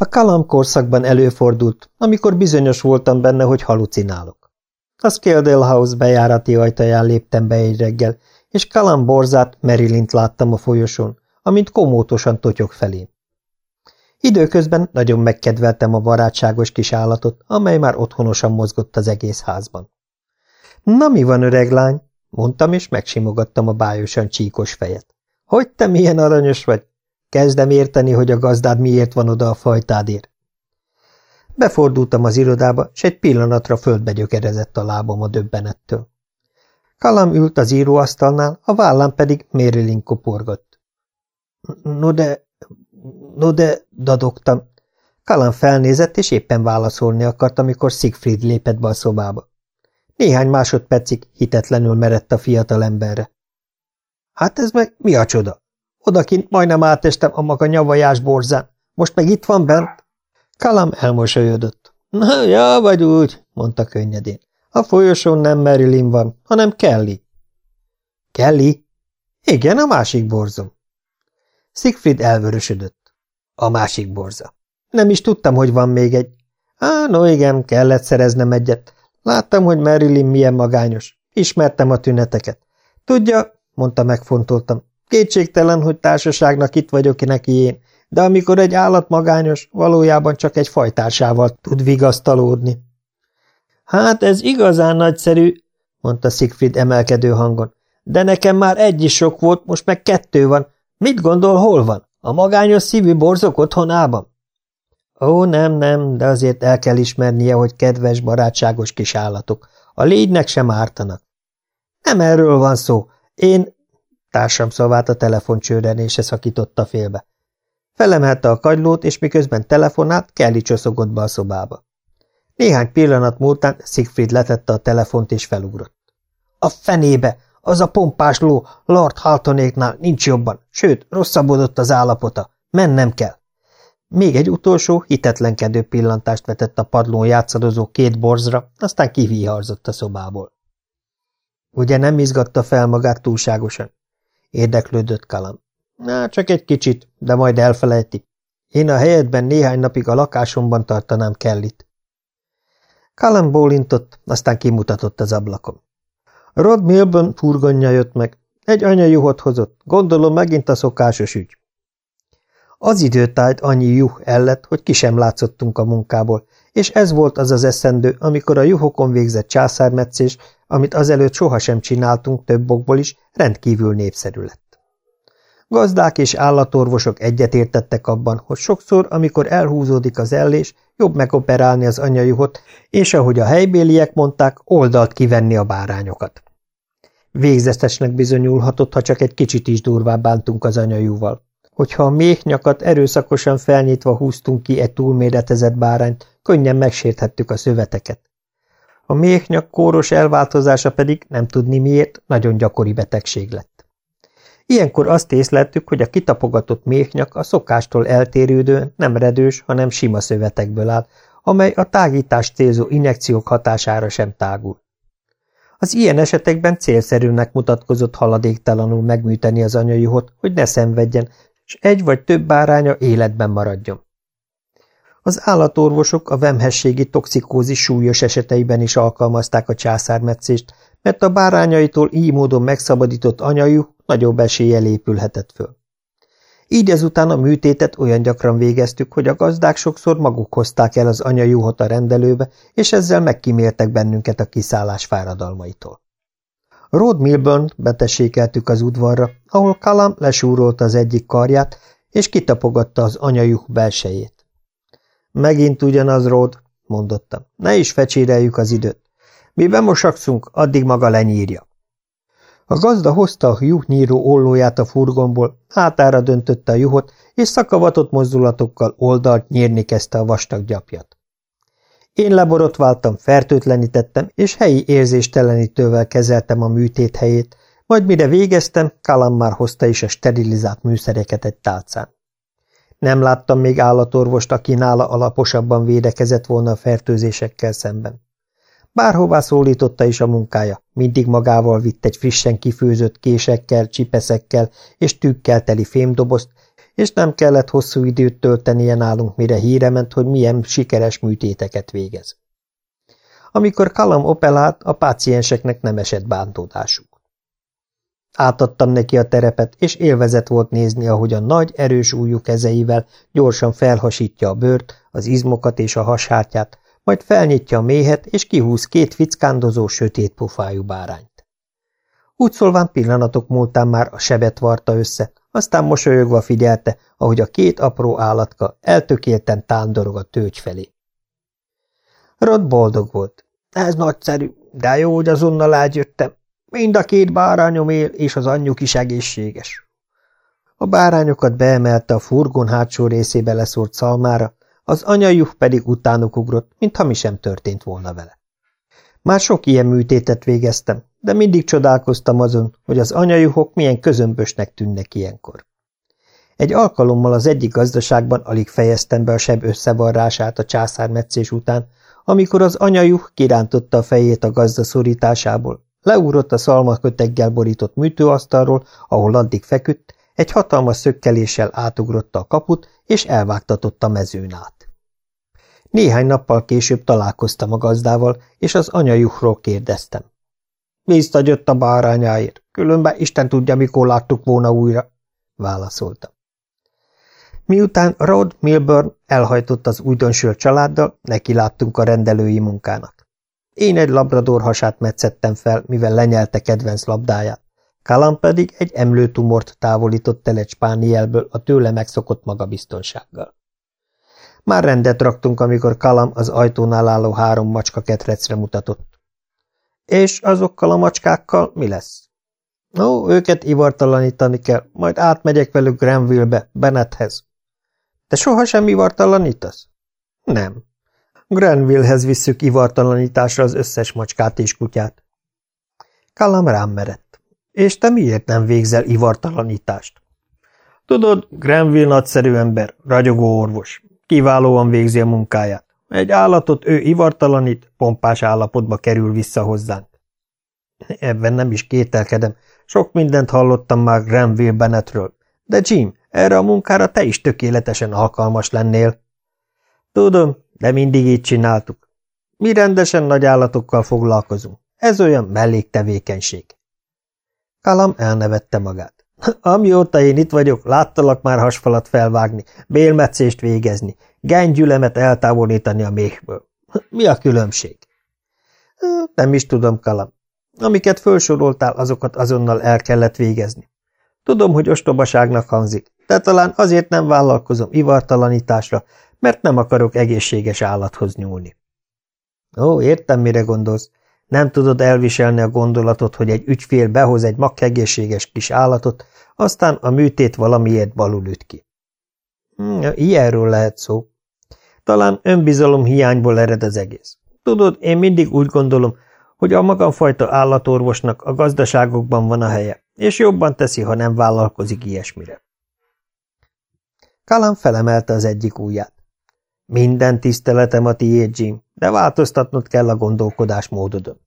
A kalam korszakban előfordult, amikor bizonyos voltam benne, hogy halucinálok. A Scaledale House bejárati ajtaján léptem be egy reggel, és kalam borzát, Merilint láttam a folyosón, amint komótosan totyog felém. Időközben nagyon megkedveltem a barátságos kis állatot, amely már otthonosan mozgott az egész házban. Na mi van, öreg lány? mondtam, és megsimogattam a bájosan csíkos fejet. Hogy te milyen aranyos vagy? Kezdem érteni, hogy a gazdád miért van oda a fajtádért. Befordultam az irodába, s egy pillanatra földbe gyökerezett a lábam a döbbenettől. Kalam ült az íróasztalnál, a vállám pedig Mérélin koporgott. No de, no de, dadogtam. Kalam felnézett, és éppen válaszolni akart, amikor Siegfried lépett be a szobába. Néhány másodpercig hitetlenül merett a fiatal emberre. Hát ez meg mi a csoda? Odakint majdnem átestem a maga nyavajás borzán. Most meg itt van bent? Kalam elmosolyodott. Na, ja, vagy úgy, mondta könnyedén. A folyosón nem Marilyn van, hanem Kelly. Kelly? Igen, a másik borzom. Siegfried elvörösödött. A másik borza. Nem is tudtam, hogy van még egy. Á, no igen, kellett szereznem egyet. Láttam, hogy Marilyn milyen magányos. Ismertem a tüneteket. Tudja, mondta megfontoltam, kétségtelen, hogy társaságnak itt vagyok neki én, de amikor egy állat magányos, valójában csak egy fajtársával tud vigasztalódni. Hát ez igazán nagyszerű, mondta Siegfried emelkedő hangon, de nekem már egy is sok volt, most meg kettő van. Mit gondol, hol van? A magányos szívű borzok otthonában? Ó, nem, nem, de azért el kell ismernie, hogy kedves, barátságos kis állatok. A légynek sem ártanak. Nem erről van szó. Én... Társam szavát a telefoncsőrenése szakította félbe. Felemelte a kagylót, és miközben telefonált, Kelly csoszogott be a szobába. Néhány pillanat múltán Siegfried letette a telefont és felugrott. A fenébe! Az a pompás ló Lord Haltonéknál nincs jobban, sőt, rosszabbodott az állapota. Mennem kell. Még egy utolsó, hitetlenkedő pillantást vetett a padlón játszadozó két borzra, aztán kiviharzott a szobából. Ugye nem izgatta fel magát túlságosan? Érdeklődött Kalam. Na, csak egy kicsit, de majd elfelejti. Én a helyedben néhány napig a lakásomban tartanám Kellit. Kalam bólintott, aztán kimutatott az ablakon. Rod Milburn furgonja jött meg. Egy anyajuhot hozott, gondolom megint a szokásos ügy. Az időtájt annyi juh ellett, hogy ki sem látszottunk a munkából, és ez volt az az eszendő, amikor a juhokon végzett császármetszés, amit azelőtt sohasem csináltunk több okból is, rendkívül népszerű lett. Gazdák és állatorvosok egyetértettek abban, hogy sokszor, amikor elhúzódik az ellés, jobb megoperálni az anyajuhot, és ahogy a helybéliek mondták, oldalt kivenni a bárányokat. Végzetesnek bizonyulhatott, ha csak egy kicsit is durvább bántunk az anyajúval. Hogyha a méhnyakat erőszakosan felnyitva húztunk ki egy túlméretezett bárányt, könnyen megsérthettük a szöveteket. A méhnyak kóros elváltozása pedig, nem tudni miért, nagyon gyakori betegség lett. Ilyenkor azt észleltük, hogy a kitapogatott méhnyak a szokástól eltérődően nem redős, hanem sima szövetekből áll, amely a tágítást célzó injekciók hatására sem tágul. Az ilyen esetekben célszerűnek mutatkozott haladéktalanul megműteni az anyajuhot, hogy ne szenvedjen, és egy vagy több báránya életben maradjon. Az állatorvosok a vemhességi toxikózis súlyos eseteiben is alkalmazták a császármetszést, mert a bárányaitól így módon megszabadított anyajú nagyobb eséllyel épülhetett föl. Így ezután a műtétet olyan gyakran végeztük, hogy a gazdák sokszor maguk hozták el az anyajuhot a rendelőbe, és ezzel megkíméltek bennünket a kiszállás fáradalmaitól. Rod Milburn betessékeltük az udvarra, ahol Kalam lesúrolta az egyik karját, és kitapogatta az anyajuk belsejét. Megint ugyanaz, Rod, mondottam. Ne is fecséreljük az időt. Mi bemosakszunk, addig maga lenyírja. A gazda hozta a juhnyíró ollóját a furgonból, hátára döntötte a juhot, és szakavatott mozdulatokkal oldalt nyírni kezdte a vastag gyapjat. Én leborotváltam, fertőtlenítettem, és helyi érzéstelenítővel kezeltem a műtét helyét, majd mire végeztem, Kalam már hozta is a sterilizált műszereket egy tálcán. Nem láttam még állatorvost, aki nála alaposabban védekezett volna a fertőzésekkel szemben. Bárhová szólította is a munkája, mindig magával vitt egy frissen kifőzött késekkel, csipeszekkel és tükkel teli fémdobozt, és nem kellett hosszú időt töltenie nálunk, mire híre ment, hogy milyen sikeres műtéteket végez. Amikor Kalam opelált, a pácienseknek nem esett bántódásuk. Átadtam neki a terepet, és élvezet volt nézni, ahogy a nagy, erős újú kezeivel gyorsan felhasítja a bőrt, az izmokat és a hashátját, majd felnyitja a méhet, és kihúz két fickándozó, sötét pofájú bárányt. Úgy szólván pillanatok múltán már a sebet varta össze, aztán mosolyogva figyelte, ahogy a két apró állatka eltökélten tándorog a tőgy felé. Rod boldog volt. Ez nagyszerű, de jó, hogy azonnal eljöttem. Mind a két bárányom él, és az anyjuk is egészséges. A bárányokat beemelte a furgon hátsó részébe leszórt szalmára, az anyajuk pedig utánuk ugrott, mintha mi sem történt volna vele. Már sok ilyen műtétet végeztem, de mindig csodálkoztam azon, hogy az anyajuhok milyen közömbösnek tűnnek ilyenkor. Egy alkalommal az egyik gazdaságban alig fejeztem be a seb összevarrását a császármetszés után, amikor az anyajuh kirántotta a fejét a gazda szorításából, leugrott a szalmaköteggel borított műtőasztalról, ahol addig feküdt, egy hatalmas szökkeléssel átugrotta a kaput, és elvágtatott a mezőn át. Néhány nappal később találkoztam a gazdával, és az anyajuhról kérdeztem. Visszajött a bárányáért, különben Isten tudja, mikor láttuk volna újra, válaszoltam. Miután Rod Milburn elhajtott az újdonsült családdal, neki láttunk a rendelői munkának. Én egy labrador hasát metszettem fel, mivel lenyelte kedvenc labdáját. Kalam pedig egy emlőtumort távolított el egy spánielből a tőle megszokott magabiztonsággal. Már rendet raktunk, amikor Kalam az ajtónál álló három macska ketrecre mutatott. És azokkal a macskákkal mi lesz? Ó, őket ivartalanítani kell, majd átmegyek velük Granville-be, Bennetthez. Te sohasem ivartalanítasz? Nem. Granvillehez visszük ivartalanításra az összes macskát és kutyát. Kallam rám merett. És te miért nem végzel ivartalanítást? Tudod, Granville nagyszerű ember, ragyogó orvos. Kiválóan végzi a munkáját. Egy állatot ő ivartalanít, pompás állapotba kerül vissza hozzánk. Ebben nem is kételkedem. Sok mindent hallottam már Granville Bennettről. De Jim, erre a munkára te is tökéletesen alkalmas lennél. Tudom, de mindig így csináltuk. Mi rendesen nagy állatokkal foglalkozunk. Ez olyan melléktevékenység. Kalam elnevette magát. Amióta én itt vagyok, láttalak már hasfalat felvágni, bélmetszést végezni, gengyülemet eltávolítani a méhből. Mi a különbség? Nem is tudom, Kalam. Amiket felsoroltál, azokat azonnal el kellett végezni. Tudom, hogy ostobaságnak hangzik, de talán azért nem vállalkozom ivartalanításra, mert nem akarok egészséges állathoz nyúlni. Ó, értem, mire gondolsz. Nem tudod elviselni a gondolatot, hogy egy ügyfél behoz egy makkegészséges kis állatot, aztán a műtét valamiért balul üt ki. Hm, ilyenről lehet szó. Talán önbizalom hiányból ered az egész. Tudod, én mindig úgy gondolom, hogy a magamfajta állatorvosnak a gazdaságokban van a helye, és jobban teszi, ha nem vállalkozik ilyesmire. Kalam felemelte az egyik ujját. Minden tiszteletem a tiéd, Jim, de változtatnod kell a gondolkodásmódodon.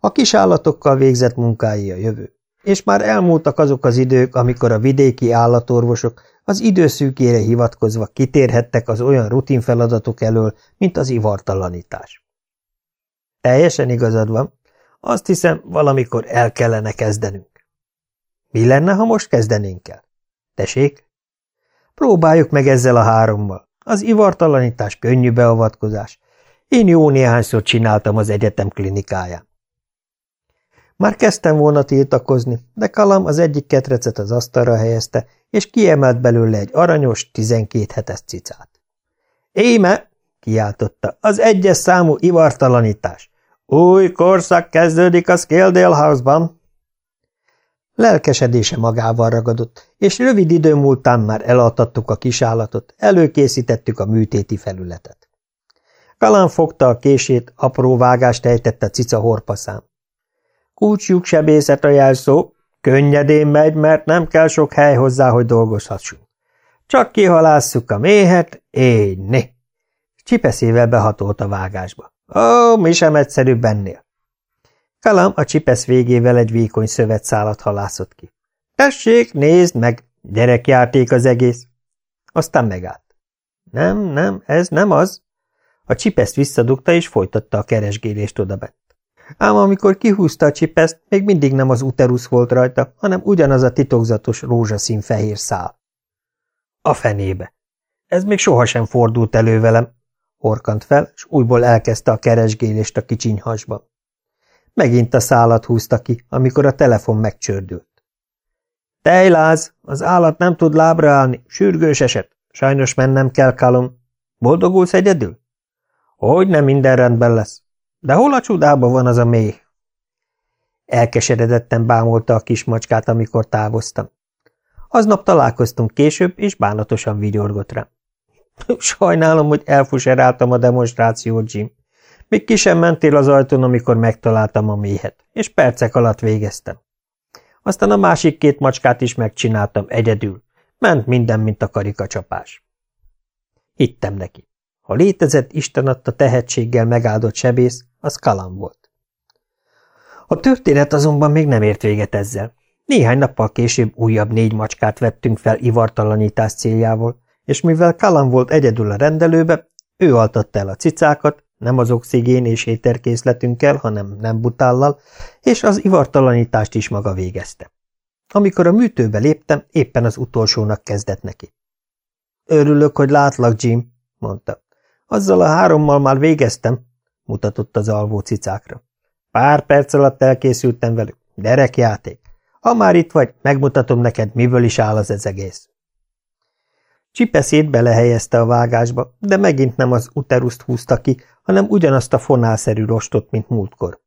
A kis állatokkal végzett munkái a jövő, és már elmúltak azok az idők, amikor a vidéki állatorvosok az időszűkére hivatkozva kitérhettek az olyan rutin feladatok elől, mint az ivartalanítás. Teljesen igazad van. Azt hiszem, valamikor el kellene kezdenünk. Mi lenne, ha most kezdenénk el? Tessék? Próbáljuk meg ezzel a hárommal. Az ivartalanítás könnyű beavatkozás. Én jó néhányszor csináltam az egyetem klinikáján. Már kezdtem volna tiltakozni, de Kalam az egyik ketrecet az asztalra helyezte, és kiemelt belőle egy aranyos, tizenkét hetes cicát. Éme, kiáltotta, az egyes számú ivartalanítás. Új korszak kezdődik a Scaledale House-ban. Lelkesedése magával ragadott, és rövid idő múltán már elaltattuk a kisállatot, előkészítettük a műtéti felületet. Kalán fogta a kését, apró vágást ejtett a cica horpaszán. Kulcsjuk sebészet a jelszó, könnyedén megy, mert nem kell sok hely hozzá, hogy dolgozhassunk. Csak kihalásszuk a méhet, éjni. Csipeszével behatolt a vágásba. Ó, mi sem egyszerűbb ennél. Kalam a csipesz végével egy vékony szövetszálat halászott ki. Tessék, nézd meg, gyerekjáték az egész. Aztán megállt. Nem, nem, ez nem az. A csipeszt visszadugta, és folytatta a keresgélést odabent. Ám amikor kihúzta a csipeszt, még mindig nem az uterusz volt rajta, hanem ugyanaz a titokzatos rózsaszín fehér szál. A fenébe! Ez még sohasem fordult elő velem, horkant fel, és újból elkezdte a keresgélést a kicsinyhasban. Megint a szálat húzta ki, amikor a telefon megcsördült. Tejláz, az állat nem tud lábra állni, sürgős eset. Sajnos mennem kell, Kalom. Boldogulsz egyedül? Hogy nem minden rendben lesz. De hol a csodában van az a mély? Elkeseredetten bámulta a kis macskát, amikor távoztam. Aznap találkoztunk később, és bánatosan vigyorgott rá. Sajnálom, hogy elfuseráltam a demonstrációt, Jim. Még ki sem mentél az ajtón, amikor megtaláltam a méhet, és percek alatt végeztem. Aztán a másik két macskát is megcsináltam egyedül. Ment minden, mint a karikacsapás. Hittem neki. Ha létezett Isten adta tehetséggel megáldott sebész, az kalam volt. A történet azonban még nem ért véget ezzel. Néhány nappal később újabb négy macskát vettünk fel ivartalanítás céljával, és mivel Kalam volt egyedül a rendelőbe, ő altatta el a cicákat, nem az oxigén és éterkészletünkkel, hanem nem butállal, és az ivartalanítást is maga végezte. Amikor a műtőbe léptem, éppen az utolsónak kezdett neki. Örülök, hogy látlak, Jim, mondta. Azzal a hárommal már végeztem, mutatott az alvó cicákra. Pár perc alatt elkészültem velük. Derekjáték. Ha már itt vagy, megmutatom neked, miből is áll az ez egész. Csipeszét belehelyezte a vágásba, de megint nem az uteruszt húzta ki, hanem ugyanazt a fonálszerű rostot, mint múltkor.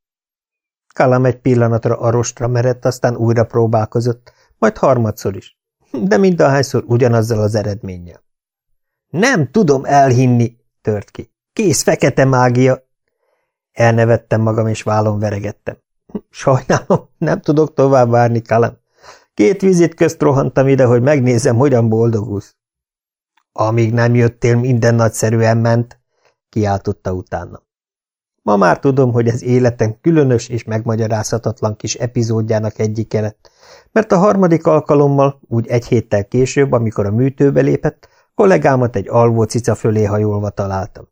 Kalam egy pillanatra a rostra merett, aztán újra próbálkozott, majd harmadszor is, de mindahányszor ugyanazzal az eredménnyel. Nem tudom elhinni, tört ki. Kész fekete mágia! Elnevettem magam, és vállon veregettem. Sajnálom, nem tudok tovább várni, Kalam. Két vizit közt rohantam ide, hogy megnézem, hogyan boldogulsz. Amíg nem jöttél, minden nagyszerűen ment, kiáltotta utána. Ma már tudom, hogy ez életem különös és megmagyarázhatatlan kis epizódjának egyik lett, mert a harmadik alkalommal, úgy egy héttel később, amikor a műtőbe lépett, kollégámat egy alvó cica fölé hajolva találtam.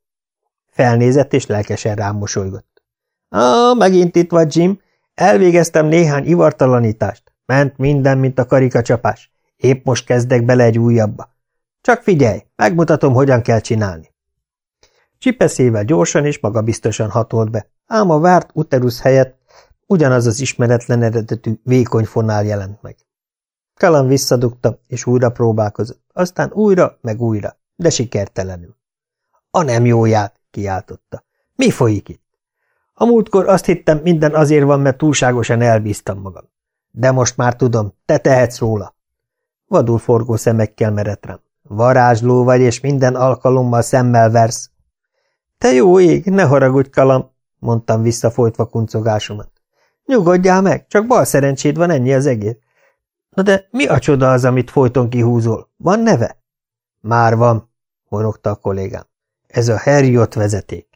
Felnézett és lelkesen rám mosolygott. Ah, megint itt vagy, Jim. Elvégeztem néhány ivartalanítást. Ment minden, mint a karikacsapás. Épp most kezdek bele egy újabba. Csak figyelj, megmutatom, hogyan kell csinálni. Csipeszével gyorsan és magabiztosan hatolt be, ám a várt uterus helyett ugyanaz az ismeretlen eredetű vékony fonál jelent meg. Kalan visszadugta, és újra próbálkozott, aztán újra, meg újra, de sikertelenül. A nem jóját, kiáltotta. Mi folyik itt? A múltkor azt hittem, minden azért van, mert túlságosan elbíztam magam. De most már tudom, te tehetsz róla. Vadul forgó szemekkel merett. Varázsló vagy, és minden alkalommal szemmel versz. Te jó ég, ne haragudj, kalam, mondtam visszafolytva kuncogásomat. Nyugodjál meg, csak bal szerencséd van ennyi az egész. Na de mi a csoda az, amit folyton kihúzol? Van neve? Már van, morogta a kollégám. Ez a Harriot vezeték.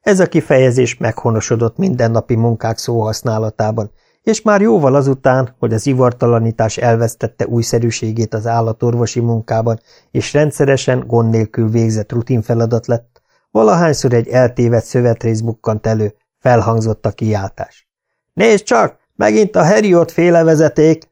Ez a kifejezés meghonosodott mindennapi munkák szóhasználatában, és már jóval azután, hogy az ivartalanítás elvesztette újszerűségét az állatorvosi munkában, és rendszeresen, gond nélkül végzett rutinfeladat lett, valahányszor egy eltévedt szövetrész bukkant elő, felhangzott a kiáltás. Nézd csak, megint a Heriot féle vezeték!